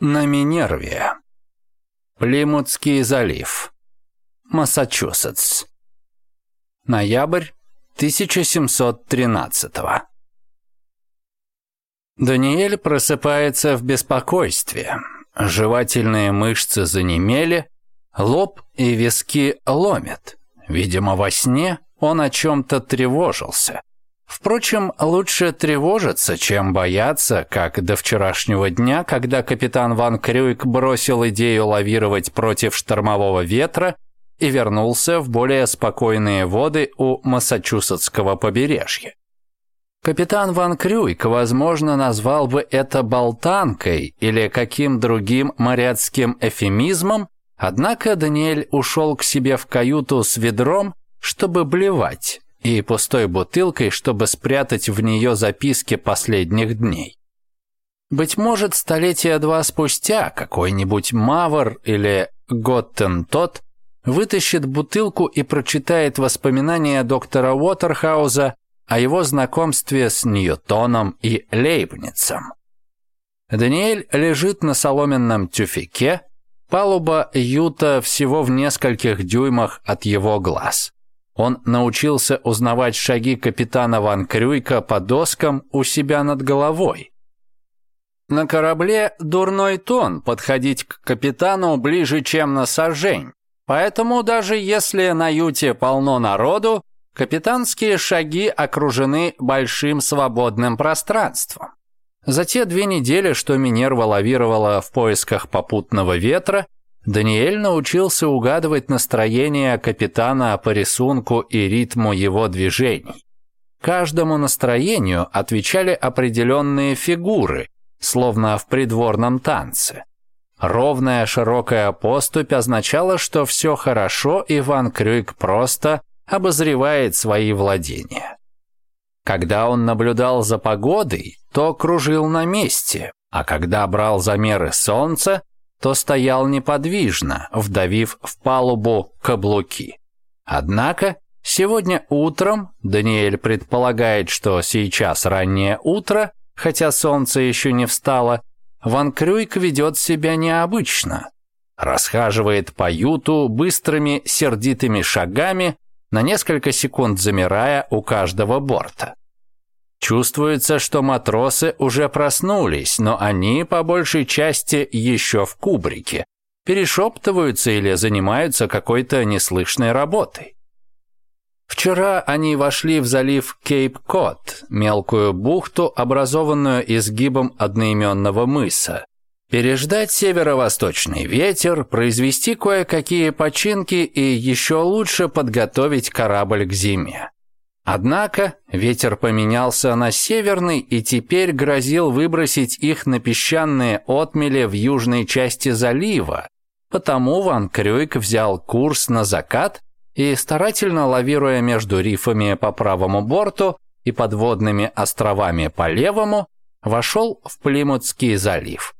На Минерве. Плимутский залив. Массачусетс. Ноябрь 1713 Даниэль просыпается в беспокойстве. Жевательные мышцы занемели, лоб и виски ломят. Видимо, во сне он о чем-то тревожился. Впрочем, лучше тревожиться, чем бояться, как до вчерашнего дня, когда капитан Ван Крюйк бросил идею лавировать против штормового ветра и вернулся в более спокойные воды у Массачусетского побережья. Капитан Ван Крюйк, возможно, назвал бы это болтанкой или каким другим моряцким эфемизмом, однако Даниэль ушел к себе в каюту с ведром, чтобы блевать и пустой бутылкой, чтобы спрятать в нее записки последних дней. Быть может, столетия два спустя какой-нибудь Мавр или Готтен тот вытащит бутылку и прочитает воспоминания доктора Уотерхауза о его знакомстве с Ньютоном и Лейбницем. Даниэль лежит на соломенном тюфике, палуба Юта всего в нескольких дюймах от его глаз. Он научился узнавать шаги капитана Ван Крюйка по доскам у себя над головой. На корабле дурной тон подходить к капитану ближе, чем на сажень, Поэтому даже если на юте полно народу, капитанские шаги окружены большим свободным пространством. За те две недели, что Минерва лавировала в поисках попутного ветра, Даниэль научился угадывать настроение капитана по рисунку и ритму его движений. Каждому настроению отвечали определенные фигуры, словно в придворном танце. Ровная широкая поступь означала, что все хорошо, Иван Ван Крюк просто обозревает свои владения. Когда он наблюдал за погодой, то кружил на месте, а когда брал замеры солнца, то стоял неподвижно, вдавив в палубу каблуки. Однако сегодня утром, Даниэль предполагает, что сейчас раннее утро, хотя солнце еще не встало, Ван Крюйк ведет себя необычно. Расхаживает по юту быстрыми сердитыми шагами, на несколько секунд замирая у каждого борта. Чувствуется, что матросы уже проснулись, но они, по большей части, еще в кубрике. Перешептываются или занимаются какой-то неслышной работой. Вчера они вошли в залив Кейп-Кот, мелкую бухту, образованную изгибом одноименного мыса. Переждать северо-восточный ветер, произвести кое-какие починки и еще лучше подготовить корабль к зиме. Однако ветер поменялся на северный и теперь грозил выбросить их на песчаные отмели в южной части залива, потому Ван Крюйк взял курс на закат и, старательно лавируя между рифами по правому борту и подводными островами по левому, вошел в Плимутский залив.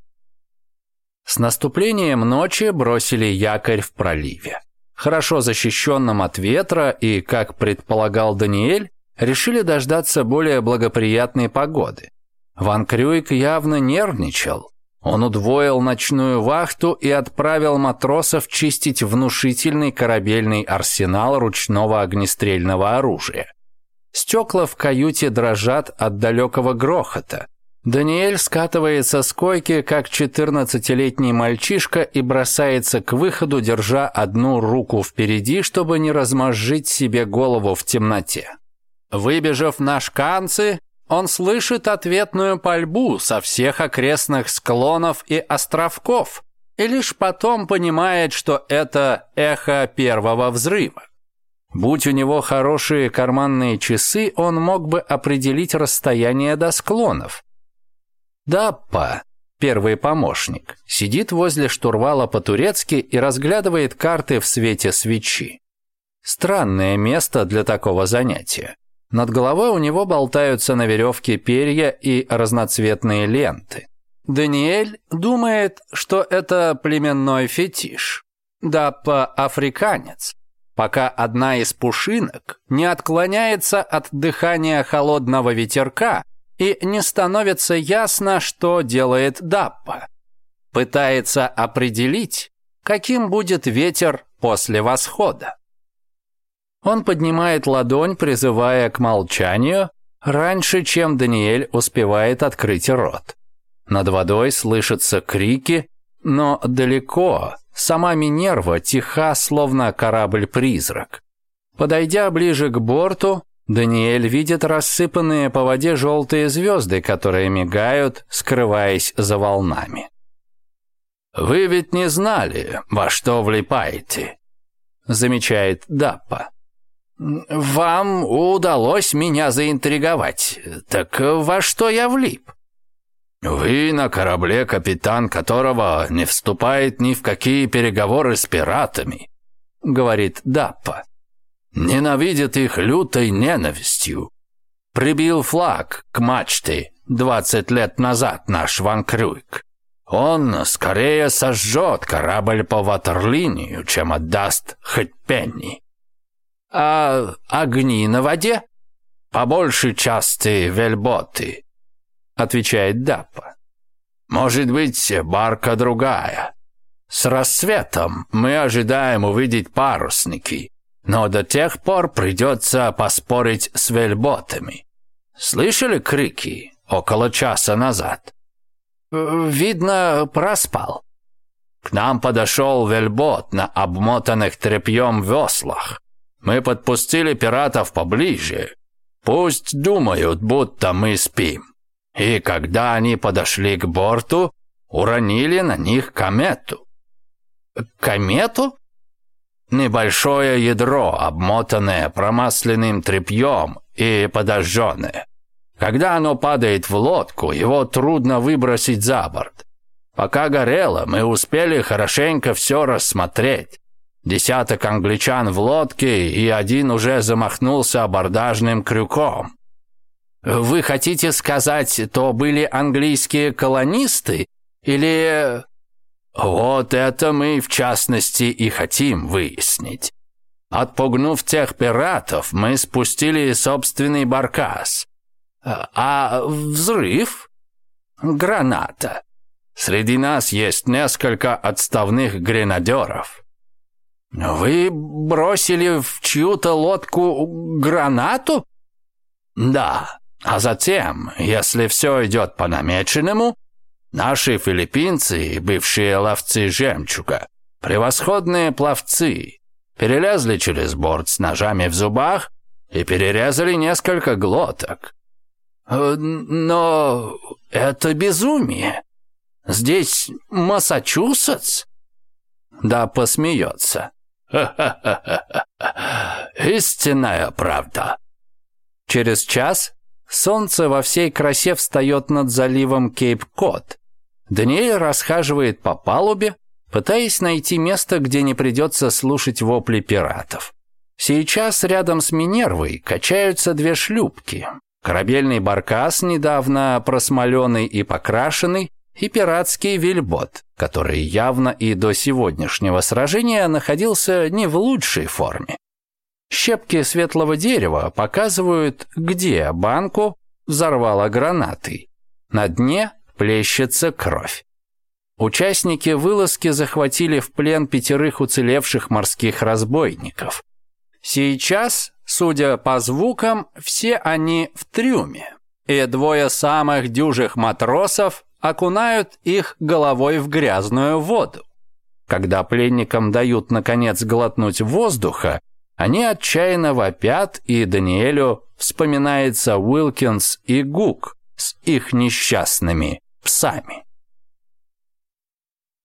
С наступлением ночи бросили якорь в проливе хорошо защищенном от ветра и, как предполагал Даниэль, решили дождаться более благоприятной погоды. Ван Крюик явно нервничал. Он удвоил ночную вахту и отправил матросов чистить внушительный корабельный арсенал ручного огнестрельного оружия. Стекла в каюте дрожат от далекого грохота. Даниэль скатывается с койки, как четырнадцатилетний мальчишка, и бросается к выходу, держа одну руку впереди, чтобы не размозжить себе голову в темноте. Выбежав на шканцы, он слышит ответную пальбу со всех окрестных склонов и островков, и лишь потом понимает, что это эхо первого взрыва. Будь у него хорошие карманные часы, он мог бы определить расстояние до склонов. Даппа, первый помощник, сидит возле штурвала по-турецки и разглядывает карты в свете свечи. Странное место для такого занятия. Над головой у него болтаются на веревке перья и разноцветные ленты. Даниэль думает, что это племенной фетиш. Даппа африканец, пока одна из пушинок не отклоняется от дыхания холодного ветерка, и не становится ясно, что делает Даппа. Пытается определить, каким будет ветер после восхода. Он поднимает ладонь, призывая к молчанию, раньше, чем Даниэль успевает открыть рот. Над водой слышатся крики, но далеко, сама Минерва тиха, словно корабль-призрак. Подойдя ближе к борту, Даниэль видит рассыпанные по воде желтые звезды, которые мигают, скрываясь за волнами. «Вы ведь не знали, во что влипаете», — замечает Даппа. «Вам удалось меня заинтриговать. Так во что я влип?» «Вы на корабле, капитан которого не вступает ни в какие переговоры с пиратами», — говорит Даппа ненавидит их лютой ненавистью. Прибил флаг к мачте 20 лет назад наш Ван Крюйк. Он скорее сожжет корабль по ватерлинию, чем отдаст хоть пенни. А огни на воде? По большей части вельботы, отвечает Даппа. Может быть, барка другая. С рассветом мы ожидаем увидеть парусники. Но до тех пор придется поспорить с вельботами. Слышали крики около часа назад? Э, видно, проспал. К нам подошел вельбот на обмотанных тряпьем веслах. Мы подпустили пиратов поближе. Пусть думают, будто мы спим. И когда они подошли к борту, уронили на них комету. Комету? Небольшое ядро, обмотанное промасленным тряпьем и подожженное. Когда оно падает в лодку, его трудно выбросить за борт. Пока горело, мы успели хорошенько все рассмотреть. Десяток англичан в лодке, и один уже замахнулся абордажным крюком. «Вы хотите сказать, то были английские колонисты? Или...» Вот это мы, в частности, и хотим выяснить. Отпугнув тех пиратов, мы спустили собственный баркас. А, а взрыв? Граната. Среди нас есть несколько отставных гренадеров. Вы бросили в чью-то лодку гранату? Да. А затем, если все идет по намеченному, Наши филиппинцы, бывшие ловцы жемчуга, превосходные пловцы, перелезли через борт с ножами в зубах и перерезали несколько глоток. Э, но это безумие. Здесь Массачусетс? Да посмеется. Ха-ха-ха-ха. Истинная правда. Через час Солнце во всей красе встает над заливом Кейп-Кот. Даниэль расхаживает по палубе, пытаясь найти место, где не придется слушать вопли пиратов. Сейчас рядом с Минервой качаются две шлюпки. Корабельный баркас, недавно просмоленный и покрашенный, и пиратский вельбот, который явно и до сегодняшнего сражения находился не в лучшей форме. Щепки светлого дерева показывают, где банку взорвало гранатой. На дне плещется кровь. Участники вылазки захватили в плен пятерых уцелевших морских разбойников. Сейчас, судя по звукам, все они в трюме, и двое самых дюжих матросов окунают их головой в грязную воду. Когда пленникам дают, наконец, глотнуть воздуха, они отчаянно вопят, и Даниэлю вспоминается Уилкинс и Гук с их несчастными псами.